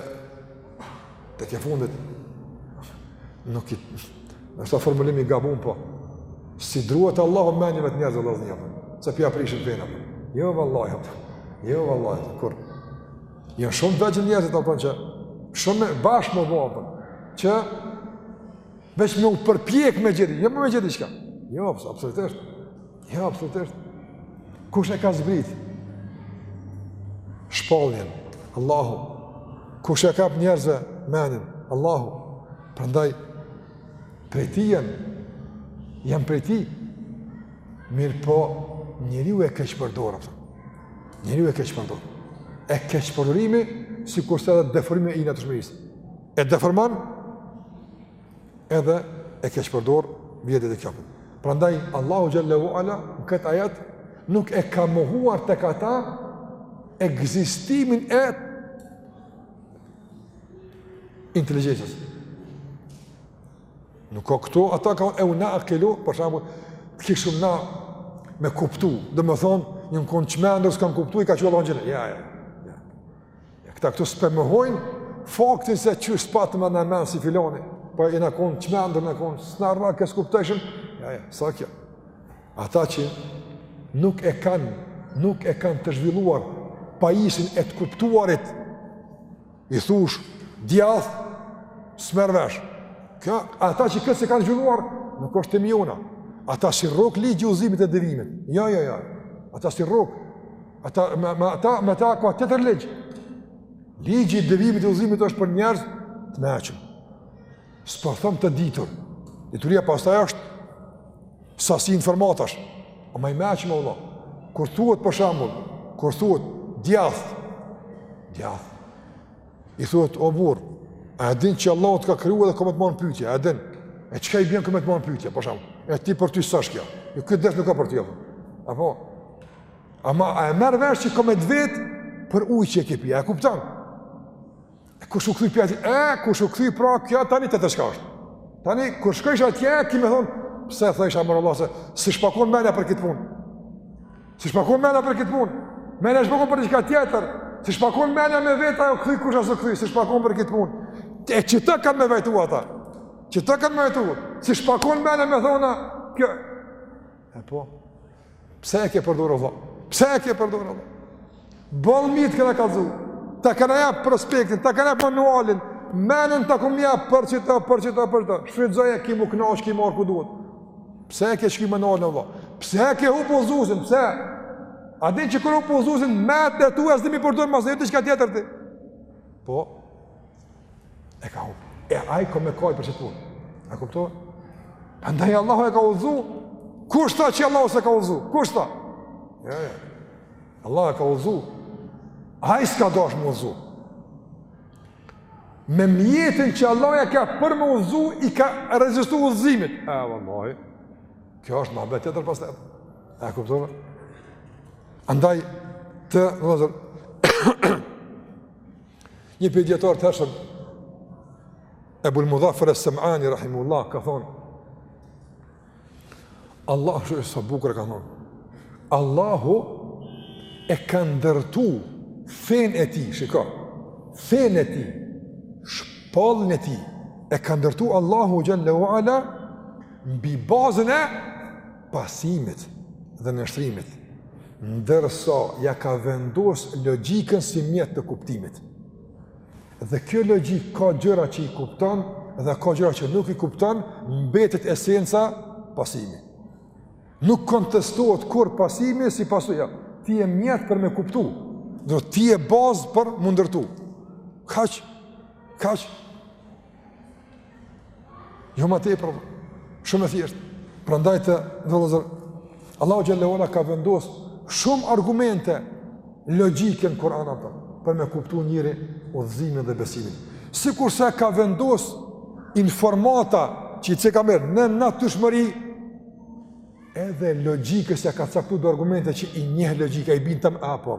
Tek e fundit, nuk është formulim i gabum, po, s'i druhet Allahu mendjeve të njerëzve, Allah zhjë, se p'ja prishim ne, po. jo, vëlla, po. jo, vëlla, po. kur, janë shumë të meqëm njerëzit, a kupton, që, shumë bashkë më bërë, po. që, veç me u përpjek me gjet, jo me gjet diçka, jo, absolutisht, Ja, jo, absolutisht. Kush e ka zbrit? Shpalljen, Allahu. Kush e ka fal njerëzve mendjen? Allahu. Prandaj, prej tij janë, janë prej tij. Mirëpo, njeriu e keqpërdor, a kupton. Njeriu e keqpërdor. E keqpërdorimi, sikurse edhe deformimi i natyrshmërisë. E deformon, edhe e keqpërdor vjedhjet e këput. Prandaj Allahu xhel-le ve ala këtë ajet nuk e ka mohuar tek ata ekzistimin e inteligjencës. Nuk ka thënë ata kanu jakilun, për shembull, ti shumë na me kuptu, domethënë n'kon çmend s'e kanë kuptuar i ka thënë Allahu xhallahu. Ja, ja. E këta këtu s'pe mohojnë faktin se qysh s'patëm ne mend si filani, pa po jena kon t'çmendur jena kon, se ne s'kuptojshëm, ja, ja, sa kjo. Ata që nuk e kanë, nuk e kanë të zhvilluar pajisjen e të kuptuarit, i thush, djath, s'merr vesh. Kjo, ata që këtë s'e kanë zhvilluar, nuk është të mjona. Ata s'i rrok ligji i udhëzimit e devijimit. Jo, jo, jo. Ata s'i rrok. Ata, me, me, ata, me ta ka të tërë ligjë. Ligji i devijimit e udhëzimit është për njerëz të meqëm. S'po thom të ditur. Dituria pastaj është sasi informatash. O ma i meqëm, o Allah. Kur thuhet për shembull, kur thuhet djath, djath. I thuhet o burrë. A e din që Allahu të ka kriju edhe ka me të marrë në pytje, a e din. E çka i bjen ka me të marrë në pytje, për shembull. E ti për ty sashkja. Këtë desh nuk ka për ty, apo. Apo, Ama a e merr vesh që ka me të vet për ujë që e ke pi, a e kupton? E kush u këthy pia që, e kush u këthy pra kjo tani të të çka është. Tani, kur shkojsh atje, ki me thonë, pse e thëjsh amër Allah se, si s'p'e çon menja për këtë punë. Si s'p'e çon menja për këtë punë. Menja p'e çon për një tjetër. Si s'p'e çon menja me vet, e u këthy kush asë këthy, si s'p'e çon për këtë punë. E që të kanë me vajtu ata. Që të kanë me vajtu. Si s'p'e çon menja me thonë, kjo, E po, pse e ke përdorë vallah? Pse e ke përdorë vallah? Boll mirë ta kena kallzu, ta kena jap prospektin, ta kena jap manualin, menën ta kemi jap për që ta, për që ta, për që ta, shfrytëzoje ki mu këna është ki marë ku duhet. Pse e ke shky manualin vallah? Pse e ke hup busullën, pse? A din që kur hup busullën, me të tu e s'di mi përdorë, ma zë jetë që ka tjetër ti? Po, E ka hup. E ai ka me kal për çet punë. A kupton? Andaj Allahu e ka udhzu. Kush tha që Allahu s'e ka udhzu? Kush tha? Ja, ja. Allahu e ka udhzu. Ai s'ka dash m'u udhzu. Me mjetin që Allahu ia ka për m'u udhzu i ka rezistuar udhëzimit. E vallahi. Kjo është më betë tjetër pastaj. A kupton? Andaj të, do të Një prej dijetarëve të hershëm, Ebul Mudhafër es-Semani, rahimehullah, ka thonë, Allah, sa bukur e, ka thonë, Allahu e ka ndërtu fenë e tij, shiko, fenë e tij, shpalljen e tij, e ka ndërtu Allahu xhel-le ue ala, mbi bazën e pasimit dhe nënshtrimit, ndërsa ia ka vendos logjikën si mjet të kuptimit. Dhe kjo logjikë ka gjëra që i kupton dhe ka gjëra që nuk i kupton, mbetet esenca pasimi. Nuk kontestohet kurrë pasimi si pasojë. Ti je mjet për me kuptu, jo ti je bazë për m'u ndërtu. Kaq kaq Jo më tepër. Shumë e thjeshtë. Prandaj të nderuar Allahu xhel-le ue ala ka vendos shumë argumente logjike në Kur'an apo për me kuptu njeri udhëzimin dhe besimin. Sikurse ka vendos informata që i ceka merr në natyrshmëri edhe logjikës ia ka caktu do argumente që i njeh logjika i bën tam apo.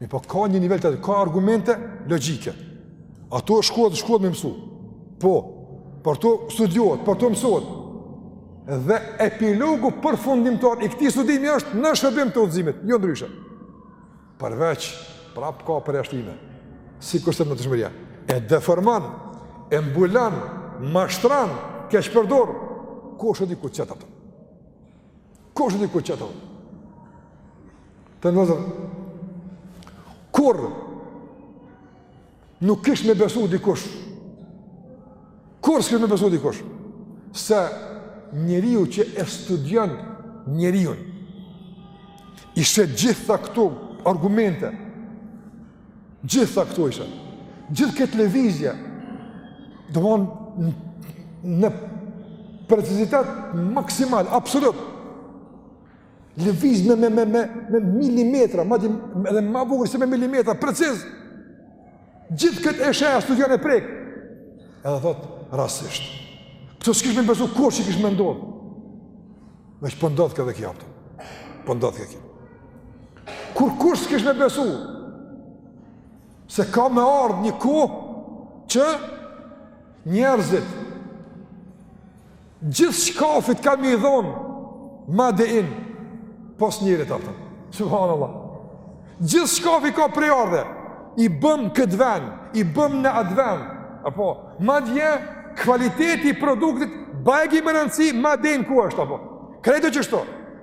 Mirëpo ka një nivel të të ka argumente logjike. Ato shkohet, shkohet me mësu. Po, për to studiohet, për to mësohet. Dhe epilogu përfundimtar i këtij studimi është në shërbim të udhëzimit, jo ndryshe. Përveç, prap ka përjashtime, sikurse te natyrshmëria. E deformon, e mbulon, mashtron, keqpërdor, kush e di ku qet Kush është dikush që thonë? Të nderuar, kurrë nuk kish me besu dikush, kurrë s'kish me besu dikush, se njeriu që e studion njeriun, i sheh gjitha këto argumente, Gjithë kjo që u shfaq. Gjithë këtë levizje, do mon, në precizitet maksimal, absolut, leviz me, me, me, me milimetra, madje edhe ma bukur se me milimetra, preciz, gjithë këtë e sheh e studion e prek, edhe thot, rastësisht, këto s'kish me besu, kurrë që kish me ndodhë, veç po ndodh po ket dhe kjo, po ndodh ket dhe kjo. Kurkush s'kish me besu, se ka me ardhë një kohë që njerëzit, gjithë çkafit kanë me i dhonë, made in, pos njerit ato, subhanallah, gjithë çkafit kah prejardhje, i bëm në këtë ven, i bëm në atë ven, apo, madje kvaliteti i produktit, bajagi me rëndësi, made in ku është, apo, krejt qështu,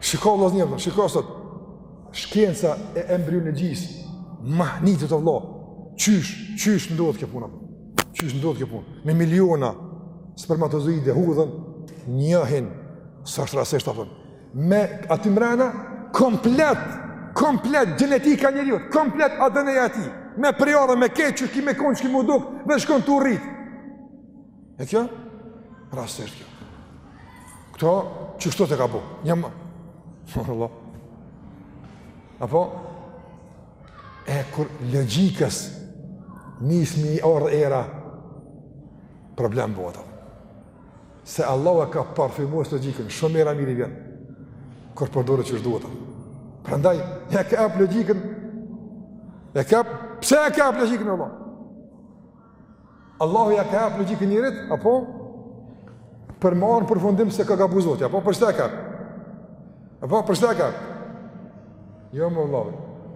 Shiko vlla njëherë, shiko sot. Shkenca e embriologjisë mahnitet vlla. Qysh, qysh ndodh kjo punë. Qysh ndodh kjo punë. Me miliona spermatozoide hudhen një hin s'është rastësisht apo. Me aty mbrana komplet, komplet gjenetika e njeriut, komplet ADN-ja e tij. Me prirje me krejt qysh ki me kon qysh ki m'u duk, dhe shkon tu rrit. E kjo? Rastësisht kjo. Këto, qështu të ka bo? Një më. Allah. Apo? E kur logjikës nis me i ardh era, problem bëhet. Se Allah e ka parfumu logjikën, shumë era mirë i vjen, kur përdoret qysh duhet. Prandaj, ja ka ap logjikën, ja ka, pse ja ka ap logjikën, Allah? Allahu ja ka ap logjikën njerit, apo? Për me ardh n'përfundim se ka gabu Zoti a, apo për çka? Apo për çka? Jo more vlla,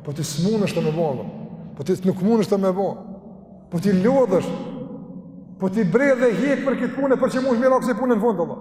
po ti s'munesh ti me bo, Allah. po ti nuk munesh ti me bo, po ti lodhesh, po ti bre hjek për këtë punë, për me u marr me kësi punë në fundë, Allah.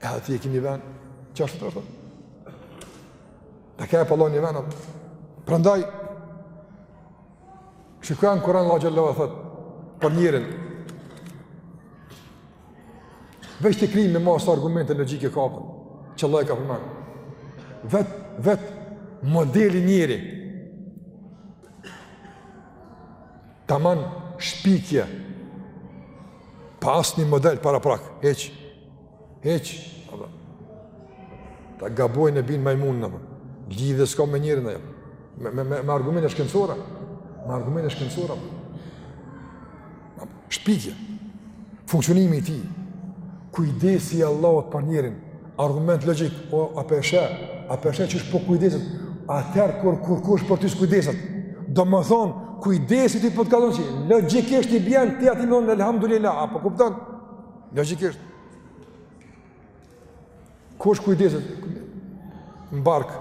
Edhe ti e ki një ven, që ashtu të është? Se ke pa llon një ven, prandaj, që në Kuran Allahu xhelle thot, për njerin, veç t'ec kryemas argumente logjike e kap, që Allah e ka përmanë. Vet, vet modeli njerit, Taman shpikje, pa asnjë model paraprak, hiç, hiç, ta gabojnë e binë majmun, lidhje s'ka me njerin aj, me, me, me, me argumente shkencore, me argumente shkencore, shpikje, funksionimi i tij, kujdesi i Allahut për njerin, Argument logjik, o a po sheh, a po sheh që është po kujdeset, atëherë kur, kurkush për ty s'kujdeset. Domethonë, kujdesi i tij po të kallxon që, logjikisht i bjen, ti atij me i thonë, elhamdulillah, a po kupton? Logjikisht. Kush kujdeset në bark?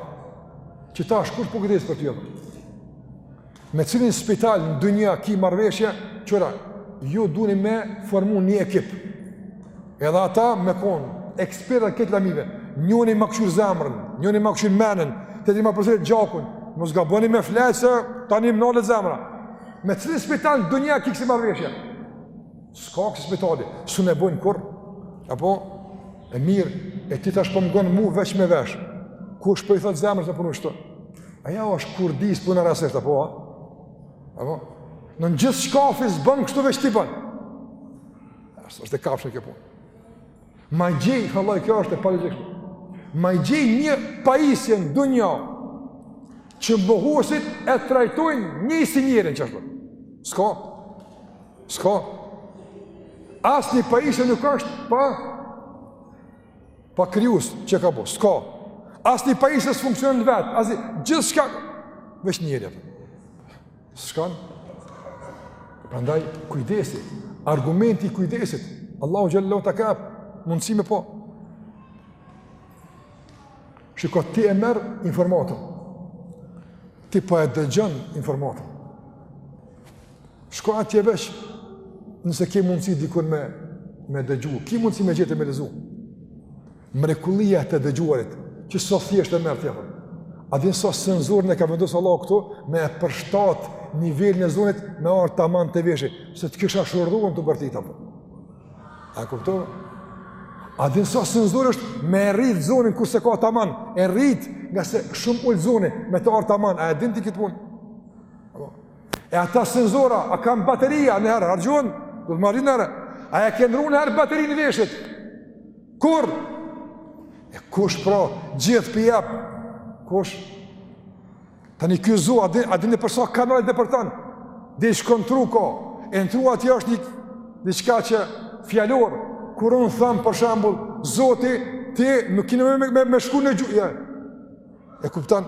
Qetash, kush po kujdeset për ty? Me cilin spital në dynja ki marrëveshje, qëra, ju duni me formu një ekip. Edhe ata me konë, eksperta këtë lamive, njëni ma kqyr zemrën, njëni ma kqyr menën, tjetri ma përcjell gjakun, mos gaboni me fletë se tani më nalet zemra. Me cilin spital në dynja ki kësi marrëveshje? S'ka kësi spitali, s'un e bojnë kurrë, apo, e mirë, e ti tash po më ngon mu veç me vesh, kush po i thotë zemrës me punu kështu? A është kurdisë puna rastisht, apo? Apo? Në në gjithçkafi s'bon kështu veç ti bon. A është e kapshme kjo punë. Ma gjej, hallaj, kjo është e palogjikshme. Ma gjej një pajisje në dynja që mohuesit e trajtojnë një si njerin që është. S'ka? S'ka? Asnjë pajisje nuk është pa Pa krijues që e ka bo, s'ka. Asnjë pajisje s'funksionon vetë, as gjithçka veç njeri. S'shkon. Prandaj kujdesi, argumenti i kujdesit. Allahu xhallahu ta ka mundësi me pa. Shiko ti e merr informatën. Ti po e dëgjon informatën. Shko atje veç nëse ke mundësi dikun me, me dëgju, ke mundësi me gjetë e me lexu. Mrekullia e të dëgjuarit, që sa thjesht e merr ti, apo. A din sa senzorë i ka vendosë Allahu këtu, me e përshtat nivelin e zonit me ardhë taman te veshi, se të kish shurdhu me të bërtitë, apo. A kupton? A din sa senzorë është me e rritë zonin kur s'e ka taman, e rrit ngase shumë ulë zoni me të ardhë taman, a e din ti këtë punë? E ata senzora, a kanë bateria, njëherë harxhohen, do të marrin herë. A e ke ndrru njëherë baterinë e veshit? Kurrë. E kush pra, gjithë po i jep, kush? Tani ky zo, a e din për sa kanale depërton, deri shkon në tru, ka, e në tru atje është një, diçka që fjalor, kur unë thom për shembull, Zoti, ti nuk ki ne me, me, me shku në gjuhë, ja. e kupton,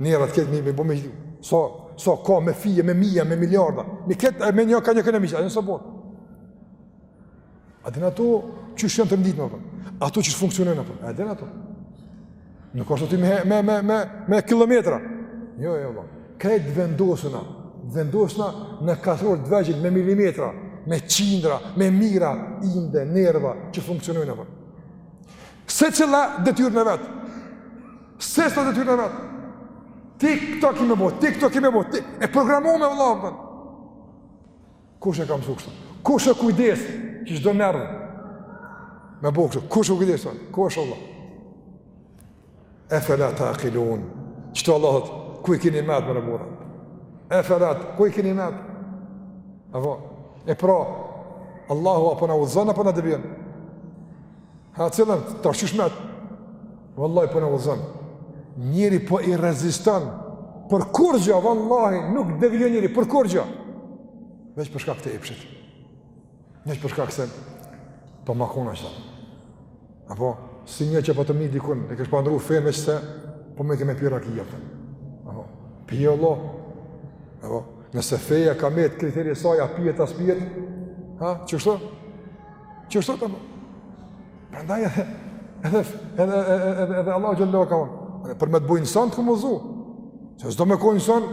Nerva atë këtë mi me bo me gjithu. Sa, sa ka me fije, me mija, me miliarda. Mi këtë e me një ka një këne miqë, a një sa bërë. A din ato qysh janë të rendit në ato. Ato qysh funksionojnë ato. A din ato. Nuk është të ti me, me, me, me, me kilometra. Jo, jo, jo. Këto vendosen. Vendosen në katrorë të vegjël me milimetra. Me qindra, me mija, inde, nerva që funksionojnë ato. Secila detyrën e vet. Secila detyrën e vet. Ti këto ki me bo, ti këto ki me bo, ti... E programume, vëlla. Kush e ka mësu kështu? Kush e ka ujdis që çdo nerv me bo kështu, kush e ka ujdis? Kush e Allah? E fela ta akilun. Qëto Allah thotë, ku i kini mentë more burra? E fela ta, ku i kini metë? E pra, Allahu a po na udhëzon a po na devijon. Ha cilën, tash qysh met. Vallahi, po na udhëzon. Njeri po i reziston. Për kurgja, vallahi, nuk devijon njeri. Për kurgja. Veç për shkak të epshit. Veç për shkak se po ma ka ona qeta. Apo, si një që po të mi dikun. E kish pas ndrru fenë veç se. Po më ke me pi raki, a po. Apo, pije vlla. Apo, nëse feja ka me i pyet kriteret e saj, a pijet a s'pijet. Ha, qeshtu? Që është të më? Prandaj edhe, edhe, edhe, edhe, edhe, edhe Allahu xhelle ka unë. Edhe për me të bujë nësën të ka udhëzu. Se s'do me konë nësën,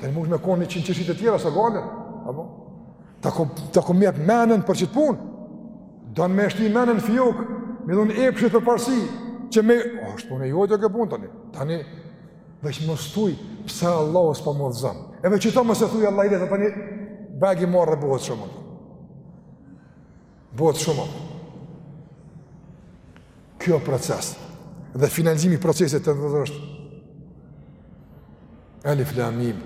të në mund me konë njëqind çështje tjera, sa gale. Apo? Ta ka, ta ka mbjell menën për qit punë. Don me e shti menën fjuk, me dhonë epshit përparësi, që me... O, është punë e jotja, ke punë tani. Tani, veç mos thuj, pse Allahu s'po më udhëzon. Edhe qeta mos e thuj Allahile, tani, bagi marë e bohet shumë. Bëhet shumë. Kjo proces dhe finalizimi i procesit të udhëzimit është Elif Lam Mim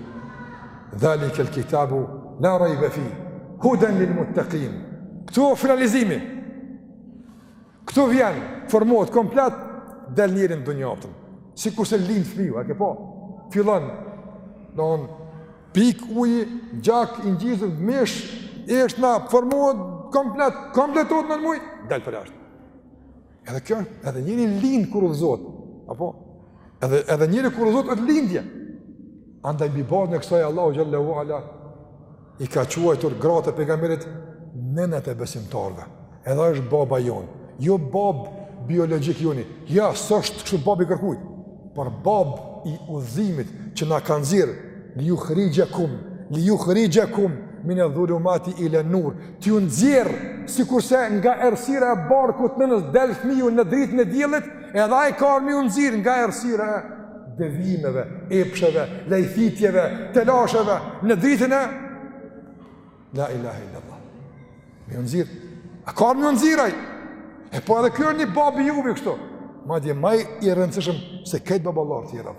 Dhalikel kitabu La rajbe fih Huden lil muttekin Këtu o finalizimi Këtu vjen formohet komplet Del njeri në dynja Sikurse lind fmija, a ke po Fillon Në onë Pikë uji, gjak i ngjizur, mish, eshtna formohet komplet, kompletohet nan muj, del përjashta. Edhe kjo, edhe njeri lind kur udhëzohet, apo? Edhe edhe njeri kur udhëzohet është lindje. Andaj mbi bazën e kësaj Allahu xhelle ue ala i ka quajtur gratë e pejgamberit nënat e besimtarëve. Edhe ai është baba jonë. Jo bab biologjik joni. Ja, s'është kështu bab i kërkuj. Por bab i udhëzimit që na ka nxjerr li yukhrijakum, li yukhrijakum min adh-dhulumati ila an-nur. T'ju nxjerr sikurse nga errësira e barkut t'nënës del fëmiu në dritën e diellit, edhe ai ka ardh me ju nxjerr nga errësira e devimeve, epsheve, lajthitjeve, telasheve në dritën e La ilaha illa Allah. Me ju nxjerr. A ka ardh me ju nxjerr ai? E po edhe ky një bab i juvi kështu. Madje ma i rëndësishëm se këta baballarët tjerë.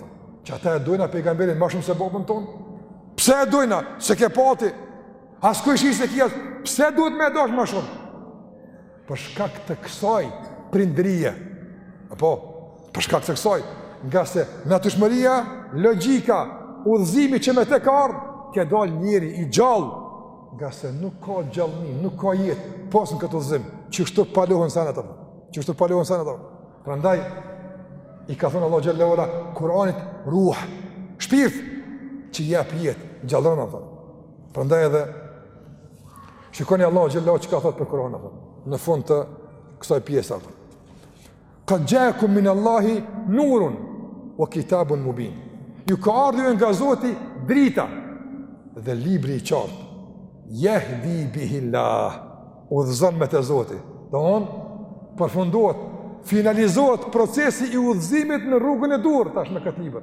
Qata e dojna pejgamberin ma shumë se babën tonë. Pse e dojna? S'e ke pa ti. As kojshi s'e ke. Pse duhet me e dasht ma shumë? Për shkak të kësaj prindërie, apo për shkak të kësaj, ngase natyrshmëria, logjika, udhëzimi që me të ka ardhur, ke dal njeri i gjallë, ngase nuk ka gjallëni, nuk ka jetë, pos në këtë udhëzim, qështu palohen senet, apo. Prandaj i ka thënë Allahu xhelle ve ala Kur'anit, ruh, shpirt, që jep jetë, gjallëron atë. Prandaj edhe, Shikoni Allahu xhallahu çka thot për Kur'anin në fund të kësaj pjese apo. Qad ja'akum min Allahi nurun wa kitabun mubin. Ju ka ardhur nga Zoti drita dhe libri i qartë. Yahdi bihi Allah. Udhëzon me të Zoti. Domethënë përfundohet, finalizohet procesi i udhëzimit në rrugën e duhur tash me këtë libër.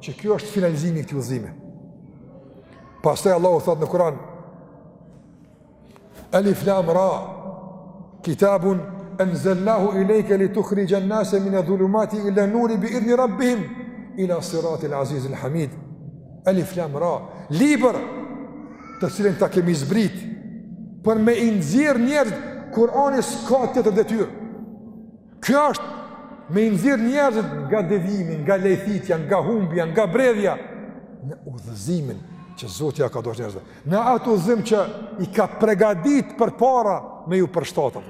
Që ky është finalizimi i këtij udhëzimi. Pastaj Allahu thot në Kur'an: Alif Lam Ra. Kitabun anzalnahu ilayka litukhrija an-nasa min adh-dhulumati ila an-nuri bi idni rabbihim ila sirati al-aziz al-hamid. Alif Lam Ra. Libër të cilin ta kemi zbrit për me i nxjerr njerëz. Kur'ani s'ka tjetër detyrë. Kjo është me i nxjerr njerëzit nga devijimi, nga lajthitja, nga humbja, nga bredhja në udhëzimin që Zoti ia ka dasht njerëzve. Në atë udhëzim që i ka pregadit përpara me ju përshtat.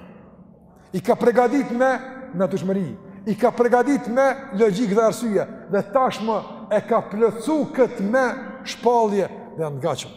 I ka pregadit me natyrshmëri, i ka pregadit me logjikë dhe arsye dhe tashmë e ka plotsu këtë me shpallje dhe angaçëm.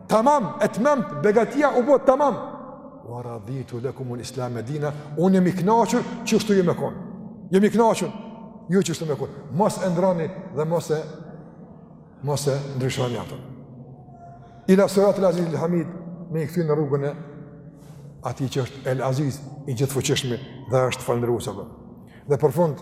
Tamam, etmemtu, begatia u bë tamam. Wa raditu lakum al-islama dina, unë jam i kënaqur qështu ju me kon. Jam i kënaqur ju qështu me kon. Mos e ndërroni dhe mos e mos e ndryshoni atë. Ila sirat al-aziz al-hamid me i kthy në rrugën e atij që është El Aziz i gjithëfuqishmi dhe është i falënderueshëm. Dhe për fund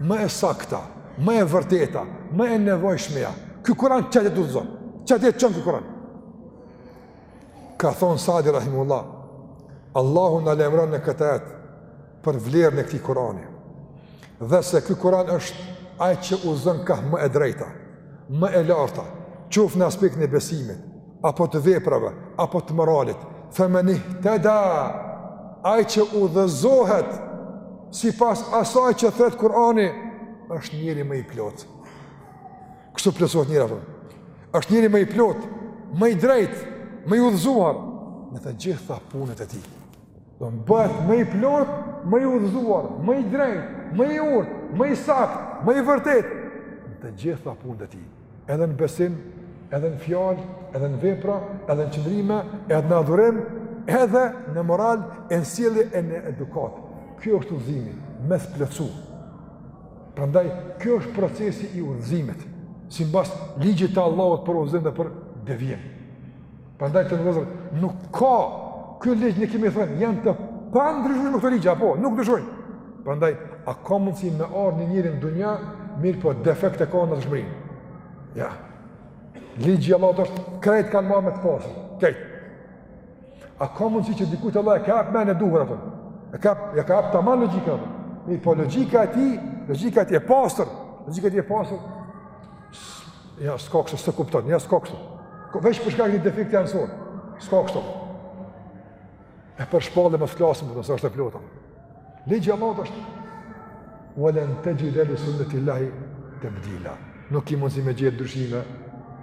më e sakta, më e vërteta, më e nevojshmeja. Ky Kur'an kah të udhëzon? Kah të çon ky Kur'an? Ka thon Sadi rahimehullah, Allahu na lajmëron në këtë ajet për vlerën e këtij Kur'ani. Dhe se ky Kur'an është ai që udhëzon ka më e drejta, më e larta, qoftë në aspektin e besimit, apo të veprave, apo të moralit. Femenihteda, ai që udhëzohet, sipas asaj që thërret Kur'ani, është njeri më i plotë. Kështu plotësohet njeri pra. Është njeri më i plotë, më i drejtë, më i udhëzuar, në të gjitha punët e tij. Domethënë bëhet më i plotë, më i udhëzuar, më i drejtë, më i urtë, më i saktë, më i vërtetë, në të gjitha punët e tij. Edhe në besim, edhe në fjalë, edhe në vepra, edhe në qëndrime, edhe në adhurim, edhe në moral, e në sjellje e në edukatë. Kjo është udhëzimi, me u plotësu. Prandaj, kjo është procesi i udhëzimit, simbas ligjit të Allahut për udhëzim dhe për devijim. Prandaj vëllezër, nuk ka ky ligj ne kemi thënë, janë të pandryshueshme këto ligj apo nuk ndryshojnë. Prandaj a ka mundsi me ardh njeri në dunja, mirëpo defekte ka në dëshmëri. Ja. Ligji i Allahut është krejt kanë ardhë me të pastër. Krejt. A ka mundsi që dikujt Allahu ia ka më në duhur apo? E ka e ka tamam logjika. Mirëpo logjika e tij, logjika e tij e pastër, logjika e tij e pastër. Ja, s'ka kështu, s'e kupton, ja, s'ka kështu. Ka veç për shkak një defekti anësor, s'ka kështu. E për shpallje mos të flasim, pra, se është e plotun. Ligji i Allahut është, ue len texhide li sunnetil-lahi tebdila. Nuk ki mundësi me gjet ndryshime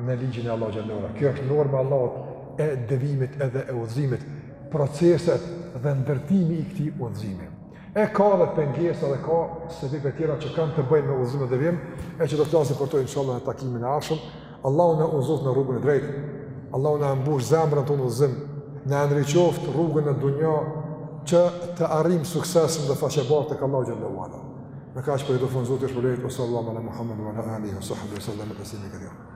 në ligjin e Allahut xhel-le ue ala. Kjo është norma e Allahut e devijimit edhe e udhëzimit, proceset dhe ndërtimi i këtij udhëzimi. E ka dhe pengesa dhe ka sebepe tjera që kanë të bëjnë me udhëzim dhe devijim, e që do të flasim për to inshallah në takimin e ardhshëm. Allahu na udhëzoft në rrugën e drejtë. Allahu na e mbush zemrën tonë udhëzim. Na ndriçoft rrugën në dunja që të arrijmë suksesin dhe faqebartë tek Allahu xhel-le ue ala. Me kaq përfundoj, Zoti ju shpërbleftë, ue sallallahu ala Muhammed wa ala alihi wa sahbihi sallam taslima katira.